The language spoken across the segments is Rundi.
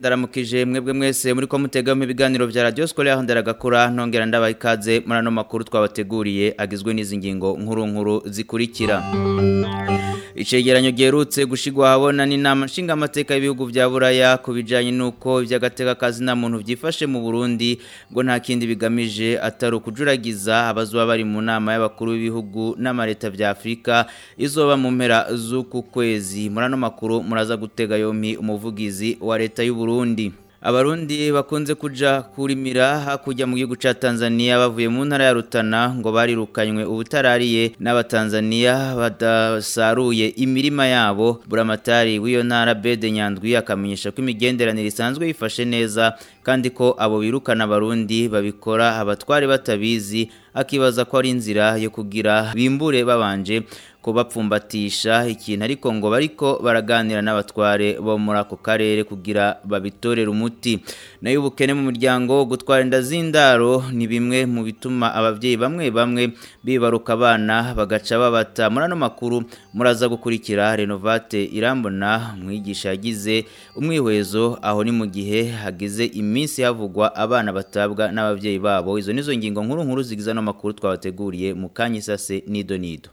ndaramukije mwebwe mwese muri ko mutegamo ibiganiro bya radiyo sikoro yaho ndaragakura ntongera ndabaha ikaze muri ano makuru twabateguriye agizwe n'izi ngingo nkuru nkuru zikurikira icegeranyo giherutse gushyirwa ahabona n'inama nshingamateka y'ibihugu bya buraya ku bijyanye n'uko by'agatekakazi nta muntu byifashe mu burundi ngo nta kindi bigamije atari ukujuragiza abazuba bari mu nama y'abakuru b'ibihugu n'amaleta bya afurika izoba mu mpera z'uku kwezi muri ano makuru muraza gutega yombi umuvugizi wa leta y'uburundi Burundi abarundi bakunze kuja kurimira hakurya mu gihugu ca Tanzania bavuye mu ntara ya Rutana ngo barirukanywe ubutarariye n'abatanzania badasaruye imirima yabo buramatari w'iyo ntara Bede Nyandwi akamenyesha ko imigenderanire isanzwe yifashe neza kandi ko abo birukana abarundi babikora abatware batabizi akibaza ko ari inzira yo kugira bimbure babanje kubapfumbatisha ikintu ariko ngo bariko baraganira n'abatware bo muri ako karere kugira babitorere umuti nayo ubukene mu muryango gutwara inda z'indaro ni bimwe mu bituma ababyeyi bamwe bamwe bibaruka abana bagaca babata muri ano makuru muraza gukurikira renovate irambona mwigisha yagize umwihwezo aho ni mu gihe hagize iminsi havugwa abana batabwa n'ababyeyi babo izo nizo ngingo nkuru nkuru zigize ano makuru twabateguriye mu kanya isase n'ido nido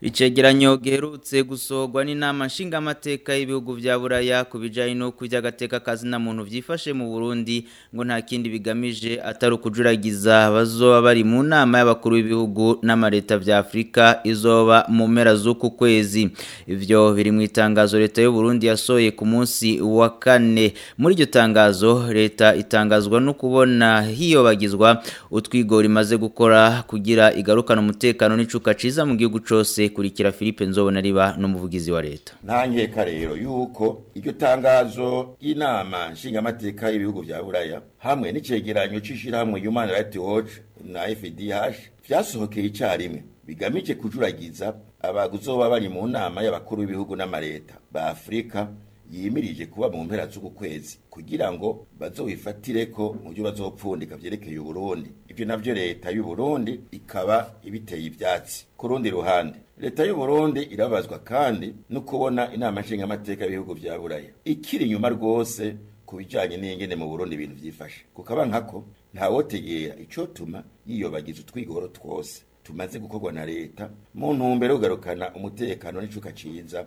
icegeranyo giherutse gusohorwa n'inama nshingamateka y'ibihugu bya buraya ku bijyanye no kujya agateka kazina muntu vyifashe mu burundi ngo nta kindi bigamije atari ukujuragiza bazoba bari mu nama y'abakuru b'ibihugu n'amaleta bya afurika izoba mu mpera z'uku kwezi ibyo biri mu itangazo leta y'uburundi yasohoye ku munsi wa kane muri iryo tangazo leta itangazwa no kubona hiyobagizwa utwigo rimaze gukora kugira igarukana umutekano n'icuka cyiza mu gihugu cyose kurikira Philippe Nzobona riba n'umuvugizi wa leta ntangiye rero yuko iryo tangazo y'inama nshingamateka y'ibihugu bya Buraya hamwe n'icegeranyo c'ishirahamwe Human Rights Watch na FDH vyasohokeye icarimwe bigamije kujuragiza abaguzoba bari mu nama y'abakuru b'ibihugu n'amareta ba Afrika yimirije kuba mu mpera z'uku kwezi kugira ngo bazowifatire ko mu byo bazopfundika vyerekeye uburundi ibyo navyo leta y’u Burundi ikaba ibiteye ibyatsi ku rundi ruhande leta y’u Burundi irabazwa kandi no kubona inama nshingamateka y'ibihugu bya buraya ikiri inyuma rwose ku bijanye n'ingene mu burundi ibintu byifashe kukaba nkako nta icyo icotuma yiyobagiza utwigoro twose tumaze gukorwa na leta mu ntumbero kugarukana umutekano n'icuka ciza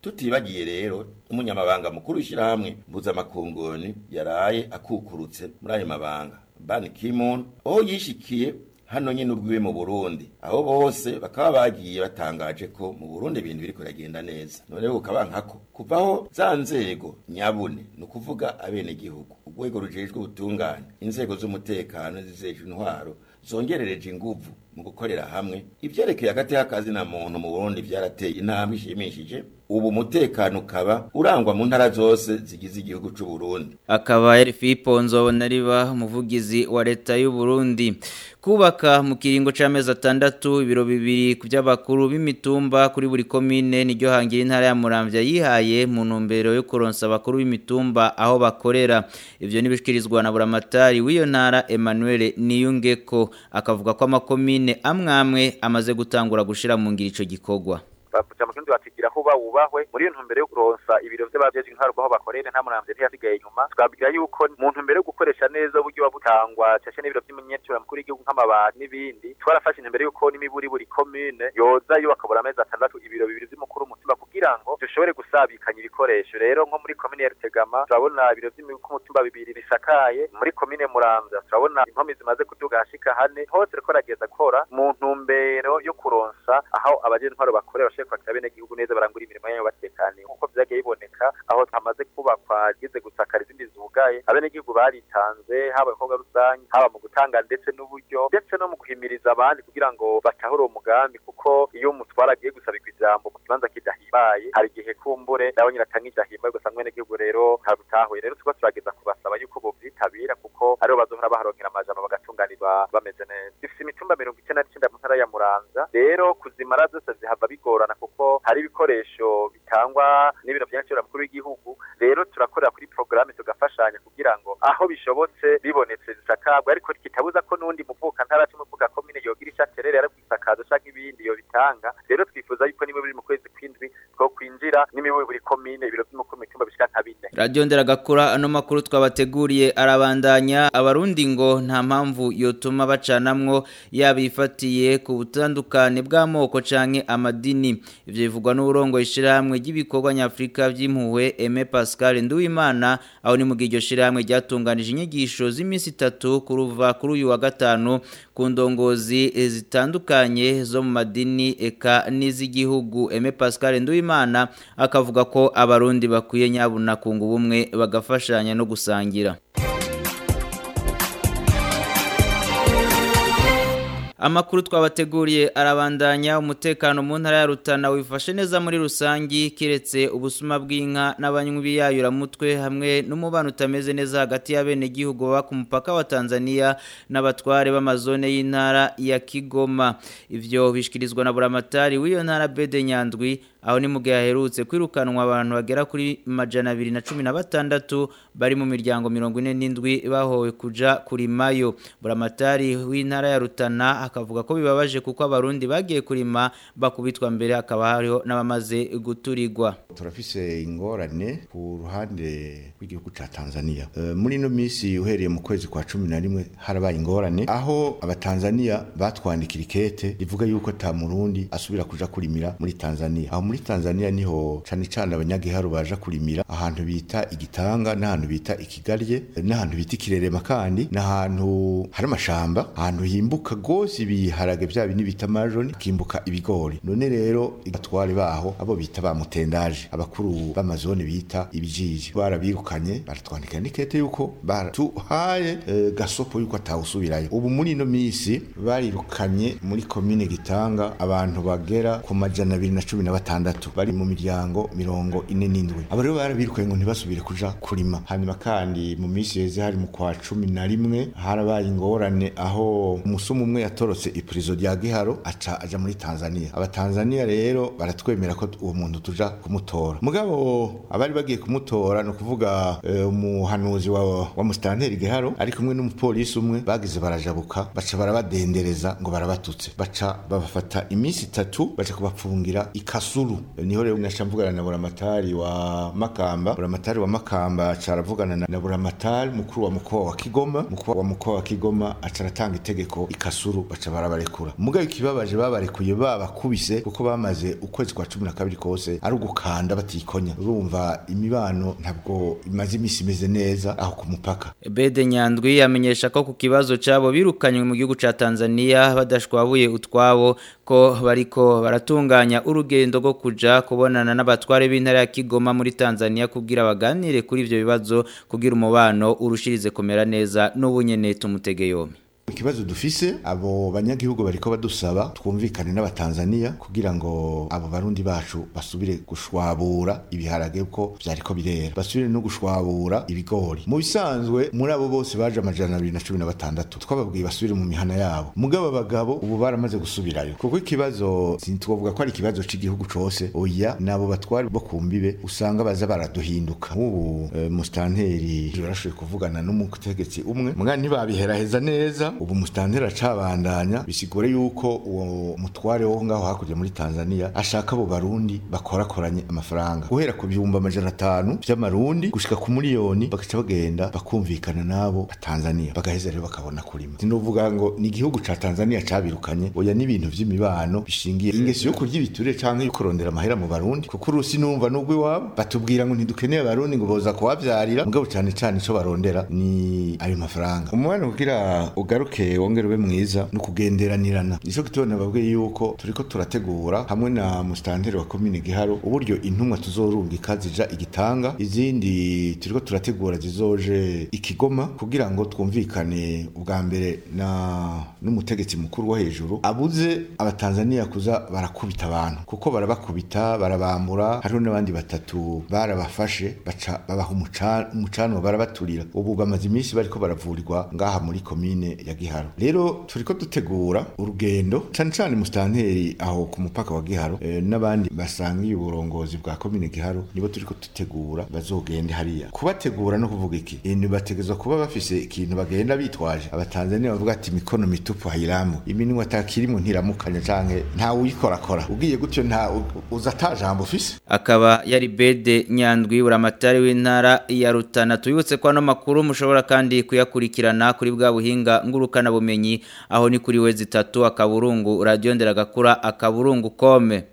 tutibagiye rero umunyamabanga mukuru w'ishyirahamwe mpuzamakungu yaraye akukurutse muri mabanga Ban ki o aho yishikiye hano nyine ubwiwe mu Burundi aho bose bakaba bagiye batangaje ko mu Burundi ibintu biri neza none ukaba ko kuvaho za nzego nyabune ni ukuvuga abenegihugu urwego rujejwe ubutungane inzego z'umutekano zizeje intwaro zongerereje inguvu mu gukorera hamwe ibyerekeye hagati y'akazi na muntu mu burundi byarateye intambwe ishimishije ubu mutekano ukaba urangwa mu ntara zose zigize igihugu cy'u Burundi akaba Philippe Nzobona riba umuvugizi wa leta y'u Burundi kubaka mu kiringo cy'amezi atandatu ibiro bibiri ku by'abakuru b'imitumba kuri buri komine niryo hangira intara ya Muramvya yihaye mu ntumbero yo kuronsa abakuru b'imitumba aho bakorera ibyo nibishyikirizwa na buramatari w'iyo ntara Emmanuel Niyungeko akavuga ko amakomine amwe amwe amaze gutangura gushyira mu ngiro icyo gikorwa abajama kandi bakigira aho bawubahwe muri iyo ntumbero yo kuronsa ibiro by'abavyeje intwaro aho nta muramvye ntiyasigaye inyuma twabwira yuko mu ntumbero yo gukoresha neza uburyo butangwa cyaje n'ibiro by'umunyetura mukuru w'igihugu nk'amabati n'ibindi twarafashe intumbero yuko n'imiburi buri komune yoza yubakabura amezi atandatu ibiro bibiri vy'umukuru umutima kugira ngo dushobore gusabikanya ibikoresho rero nko muri komune ya Rutegama turabona ibiro by'umutumba bibiri bisakaye muri komune Muramvya turabona impomi zimaze kuduga hashika hane hose riko rageza kora mu ntumbero yo kuronsa aho abajentwaro bakorera babashe kwakira abenegihugu neza barangura imirimo yabo batekaniye nk'uko byagiye biboneka aho hamaze kubakwa gize gusakara izindi zugaye abenegihugu baritanze haba abakobwa rusange haba mu gutanga ndetse n'uburyo ndetse no mu guhimiriza abandi kugira ngo batahure uwo mugambi kuko iyo umutwara agiye gusabirwa ijambo ku kibanza kidahimbaye hari igihe kumbure nawe nyine idahimbaye ugasanga abenegihugu rero ntabutahuye rero tuba turageza kubasaba yuko bobyitabira kuko ari aribo bazohora baharongera amajambo imitumba mirongo icyenda n'icyenda mu ntara ya muranza rero kuzimara zose zihava bigorana kuko hari ibikoresho bitangwa n'ibiro by'inshuro mukuru w'igihugu rero turakorera kuri porogaramu tugafashanya kugira ngo aho bishobotse bibonetse zisakabwe ariko kitabuza ko n'undi muvuka ntara cy'umuvuga komine yogira icyo aterere ari kwisakaza cyangwa ibindi yo rero twifuza yuko niba biri mu kwezi kw'indwi two kwinjira n'imiburi komine ibiro by'umukomine ndera nderagakura ano makuru twabateguriye arabandanya abarundi ngo nta mpamvu yotuma bacanamwo yabifatiye ku butandukane bw'amoko canke amadini ivyo bivugwa n'uburongo ishyirahamwe ry'ibikorwa nyafurika by'impuhwe Aime Pascal Nduwimana aho ni mu gihe iryo shyirahamwe ryatunganije inyigisho z'iminsi itatu kuruva kuri uyu wa gatanu ku ndongozi eh, zitandukanye zo mu madini eka n'iz'igihugu Aime Pascal Nduwimana akavuga ko abarundi bakwiye nyabuna kunga ubumwe bagafashanya no gusangira amakuru twabateguriye arabandanya umutekano mu ntara ya Rutana wifashe neza muri rusange kiretse ubusuma bw'inka n'abanywi b'iyayuramutwe hamwe n'umubano utameze neza hagati y'abenegihugu baba ku mupaka wa Tanzania n'abatware b'amazone y'intara ya Kigoma ibyo bishyikirizwa na buramatari w'iyo ntara Bede Nyandwi aho ni mu gihe haherutse kwirukanwa abantu bagera kuri majana abiri na cumi na batandatu bari mu miryango mirongo ine n'indwi bahowe kuja kurimayo buramatari w'intara ya rutana akavuga ko bibabaje kuko abarundi bagiye kurima bakubitwa mbere hakaba hariho n'abamaze guturigwa turafise ingorane ku ruhande rw'igihugu ca Tanzania e, muri no misi uhereye mu kwezi kwa cumi na rimwe harabaye ingorane aho abatanzania batwandikira ikete ivuga yuko ta murundi asubira kuja kurimira muri Tanzania aho muri Tanzania niho cyane cyane abanyagiharu baje kurimira ahantu bita igitanga n'ahantu bita ikigarye n'ahantu bita ikirerema kandi n'ahantu hari amashamba ahantu himbuka gozi ibiharage bya bini bita majoni kimbuka ibigori none rero igatware baho abo bita bamutendaje abakuru b'amazone bita ibijiji barabirukanye baratwandikira nikete yuko baratuhaye e, gasopo yuko atawusubirayo ubu muri ino minsi barirukanye muri komine gitanga abantu bagera ku majana abiri na cumi na batanu batandatu bari mu miryango mirongo ine n'indwi aba rero barabirukaye ngo ntibasubire kuja kurima hanyuma kandi mu minsi yeze hari mu kwa cumi na rimwe harabaye ingorane aho umusuma umwe yatorotse ipurizo rya giharo aca ajya muri tanzania abatanzania rero baratwemera ko uwo muntu tuja kumutora mugabo abari bagiye kumutora ni ukuvuga eh, umuhanuzi wa, wa musitanteri giharo ari kumwe n'umupolisi umwe bagize barajabuka baca barabadendereza ngo barabatutse baca babafata iminsi itatu baca kubafungira ikasuru makuru niho rero naca mvugana na buramatari wa makamba buramatari wa makamba acaravugana na buramatari mukuru wa mukuru wa Kigoma mukuru wa mukuru wa Kigoma acaratanga itegeko ikasuru baca barabarekura mugabe kibabaje babarekuye babakubise kuko bamaze ukwezi kwa cumi na kabiri kose ari ugukanda batikonya urumva imibano ntabwo imaze imisi imeze neza aho ku mupaka Bede Nyandwi yamenyesha ko ku kibazo cyabo birukanywe mu gihugu cya Tanzania badashwabuye utwabo ko bariko baratunganya urugendo rwo kuja kubonana n'abatware b'intara ya Kigoma muri Tanzania kugira baganire kuri ivyo bibazo kugira umubano urushirize kumera neza n'ubunyene tumutegeyo ikibazo dufise abo banyagihugu bariko badusaba twumvikane n'abatanzania kugira ngo abo barundi bacu basubire gushwabura ibiharage ko vyariko birera basubire no gushwabura ibigori mu bisanzwe muri abo bose baje amajana abiri na cumi na batandatu twababwiye basubire mu mihana yabo mugabo abagabo ubu baramaze gusubirayo kuko ikibazo sintwovuga ko ari ikibazo c'igihugu cose oya nabo batwari bo kumbibe usanga baza baraduhinduka nk'ubu e, eh, mustanteri yarashoboye kuvugana n'umutegetsi umwe mwana ntibabiheraheza neza ubu Musitanteri aracabandanya bisigure yuko uwo mutware wo ngaho hakurya muri Tanzania ashaka abo barundi bakorakoranye amafaranga guhera ku bihumbi amajana atanu by'amarundi gushika ku miliyoni bagaca bagenda bakumvikana nabo batanzania bagaheza rero bakabona kurima sinovuga ngo ni igihugu ca Tanzania cabirukanye oya n'ibintu vy'imibano bishingiye ingeso yo kurya ibiture canke yo kurondera amahera mu barundi kuko urusi numva nubwo iwabo batubwira ngo ntidukeneye abarundi ngo boza kubavyarira mugabo cane cane ico barondera ni ayo mafaranga umubano kugira ugaruke wibaruke wongere ube mwiza no kugenderanirana ico kitubona babwiye yuko turiko turategura hamwe na mustanteri wa komini Giharo uburyo intumwa tuzorungika zija igitanga izindi turiko turategura zizoje ikigoma kugira ngo twumvikane ubwa mbere na n'umutegetsi mukuru wo hejuru abuze abatanzania kuza barakubita abantu kuko barabakubita barabambura hariho n'abandi batatu barabafashe baca babaha umucanwa barabaturira ubu bamaze iminsi bariko baravurirwa ngaha muri komine ya Giharo rero turiko dutegura urugendo cyane cyane mustanteri aho ku mupaka wa Giharo e, eh, n'abandi basangiye uburongozi bwa komine Giharo nibo turiko dutegura bazogende hariya kubategura no kuvuga iki e, eh, bategezwa kuba bafise ikintu bagenda bitwaje abatanzania bavuga ati mikono mitupu hayiramu iminwa atakirimo ntiramukanya canke nta uyikorakora ugiye gutyo nta uza ufise akaba yari bede nyandwi uramatari w'intara ya Rutana tuyibutse ko ano makuru mushobora kandi kuyakurikirana kuri bwa buhinga ngo bumenyi aho ni kuri we zitatu akaburungu urajyondera agakura akaburungu kome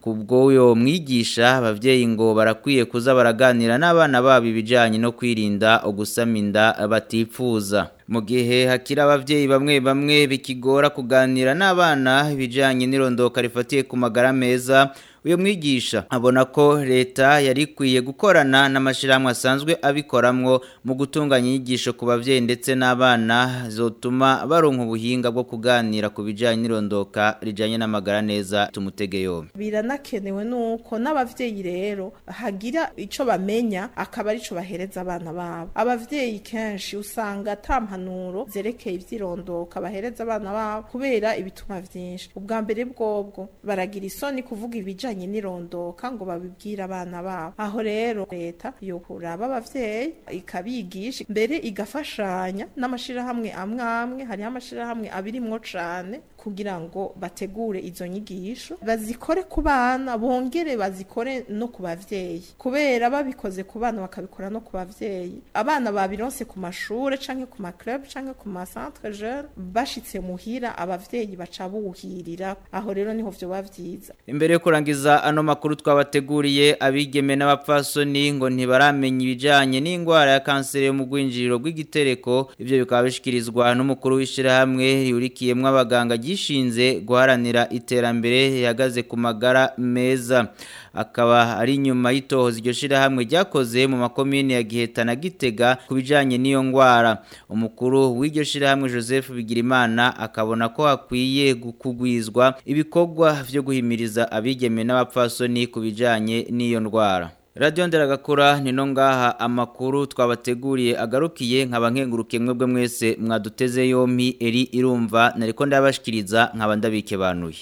kubwo uwo mwigisha ababyeyi ngo barakwiye kuza baraganira n'abana babo ibijyanye no kwirinda gusama inda batipfuza mu gihe hakiri ababyeyi bamwe bamwe bikigora kuganira n'abana ibijyanye n'irondoka rifatiye ku magara meza uyu mwigisha abona ko leta yari ikwiye gukorana n'amashyirahamwe asanzwe abikoramwo mu gutunganya inyigisho ku babyeyi ndetse n'abana zotuma baronka ubuhinga bwo kuganira ku bijyanye n'irondoka rijyanye n'amagara neza tumutege yombi biranakenewe nuko n'ababyeyi rero hagira icyo bamenya akaba arico bahereza abana babo ababyeyi kenshi usanga atampa impanuro zerekeye ivyirondoka bahereza abana babo kubera ibituma byinshi ubwa mbere bwobwo baragira isoni kuvuga ibijyanye n'irondoka ngo babibwire abana babo aho rero leta yo kuraba abavyeyi ikabigisha mbere igafashanya n'amashirahamwe amwe amwe hariho amashirahamwe abirimwo cane kugira ngo bategure izo nyigisho bazikore ku bana bongere bazikore no ku bavyeyi kubera babikoze ku bana bakabikora no ku bavyeyi abana babironse ku mashure canke ku maclub canke ku macentre jeune bashitse muhira ababyeyi baca buhirira aho rero niho vyoba vyiza imbere yo kurangiza ano makuru twabateguriye abigeme n'abapfasoni ngo ntibaramenye ibijyanye n'indwara ya kanseri yo mu rwinjiriro rw'igitereko ibyo bikaba bishikirizwa n'umukuru w'ishirahamwe riurikiyemwo abaganga yishinze guharanira iterambere yagaze ku magara meza akaba ari nyuma y'itohoza iryo shirahamwe ryakoze mu makomini ya Giheta na Gitega ku bijyanye n'iyo ndwara umukuru w'iryo shirahamwe Joseph Bigirimana akabona ko hakwiye kugwizwa ibikorwa byo guhimiriza abigeme n'abapfasoni ku bijyanye n'iyo ndwara radiyo nderagakora ni no ngaha amakuru twabateguriye agarukiye nkaba nkenguruke mwebwe mwese mwaduteze yombi eri irumva nariko ndabashikiriza nkaba ndabike banuye